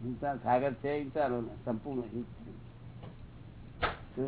હિંસા સાગર છે વિચારો સંપૂર્ણ હિત છે.